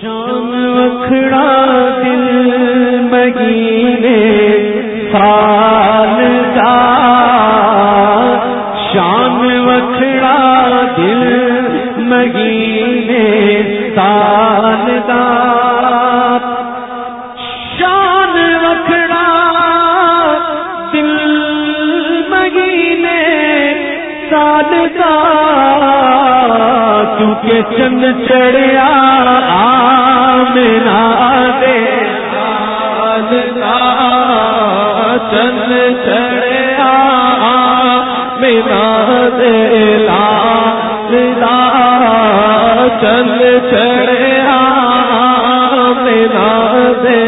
شان وکھڑا دل مگینے سال کا شان وکھڑا دل مگینے سال کا شان وکھڑا دل مگینے سال کا، کیونکہ چند چڑیا آمنا دے چند چڑیا مینا دے لا چند چڑیا مینا دے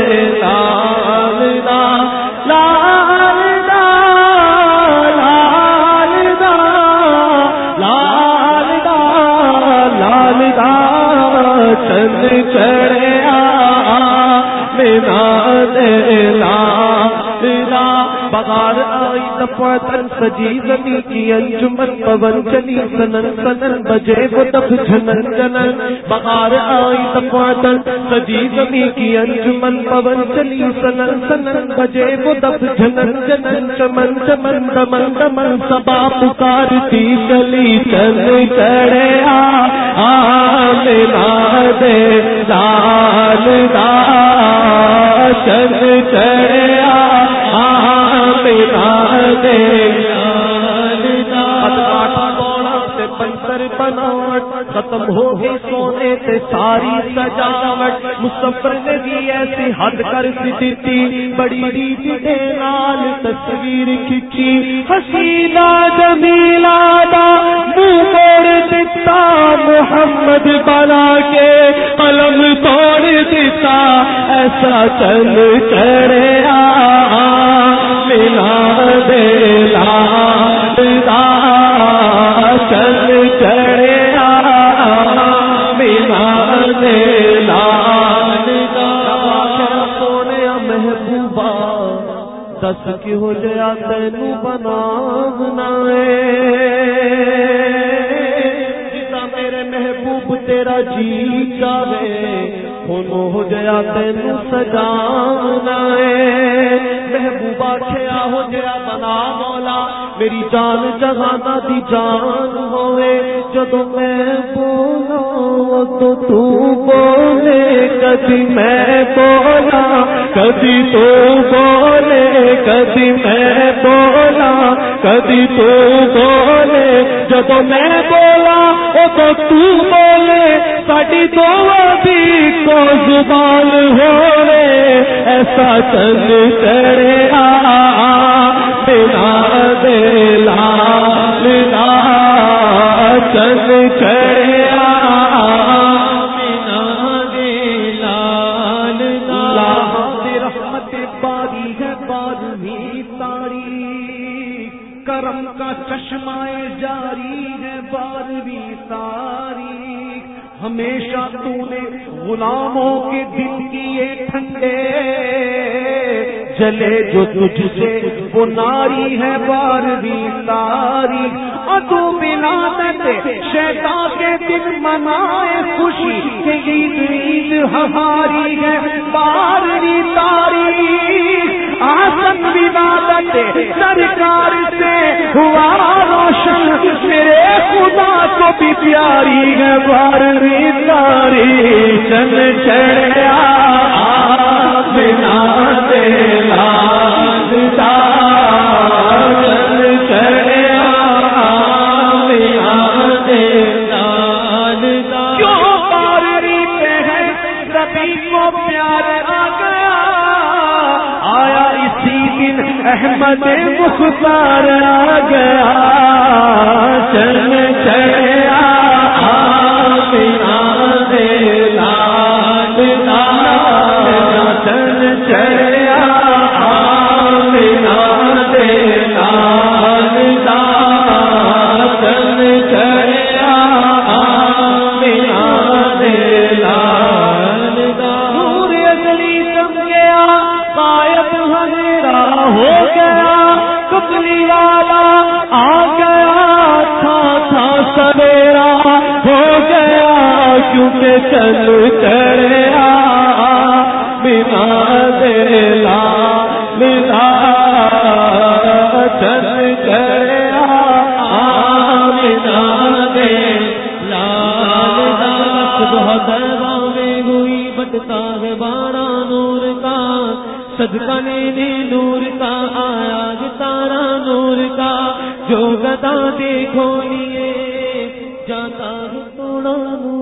چند چڑیا بغار آئی دفاتر سجی زمین کی انجمن پون چلی سنن سنن بجے وہ دف جنن جنن بغار آئی دفاتر سجی زمین کی انجمن پون چلی سنن سنن بجے وہ دف جنن جنن چمن چمن دمن دمن سبا پکارتی چلی چل چڑے آمنا دے لال دا چل چڑے پنسر بناوٹ، ختم ہو گئی سونے سے ساری سجاوٹ۔ مسفر نے بھی ایسی حد کر دیتی، بڑی ریتی کے نال تصویر کھچی حسینہ جمیلا ایسا چل چڑے ملا دے لا چل چڑے ملا دے سونے محبوبہ، دس کی ہو جیا تینو بنا جتا میرے محبوب تیرا جی چاہے ہو جیا تینو سجانا محبوبا کھیا ہو جیا بنا مولا میری جان جہانا دی جان ہوئے جدو میں بولا تو تو بولے کبھی میں بولا کبھی تو بولے کبھی میں بولا کبھی تو بولے جدو میں بولا وہ تو تو بولے ساڈی تو بھی کو زبان ہو ایسا چل چڑے بنا دے لال چل چڑے رحمت ہے بارہویں تاریخ کرم کا چشمہ جاری ہے بارہویں تاریخ ہمیشہ تو نے غلاموں کے دل کیے ٹھنڈے جلے جو تجھ سے وہ ناری ہے بارہویں تاریخ ادو بنا شیتا کے دن منائے خوشی کہ عید عید ہماری ہے بارہویں تاریخ۔ آسن ولادت سرکار سے ہوا روشن میرے خدا کو بھی پیاری ہے بارہویں تاریخ چل چڑیا لیکن احمد مختار آ گیا چل چڑیا آ کے چل چڑیا بنا دلا بنا چل چڑیا بنا دلا بہت ہوئی بٹتا ہے بارہ نور کا صدقہ نے نور کا آیا تارا نور کا۔ جو گدا دیکھو لیے، جاتا ہے توڑا نور۔